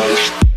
Música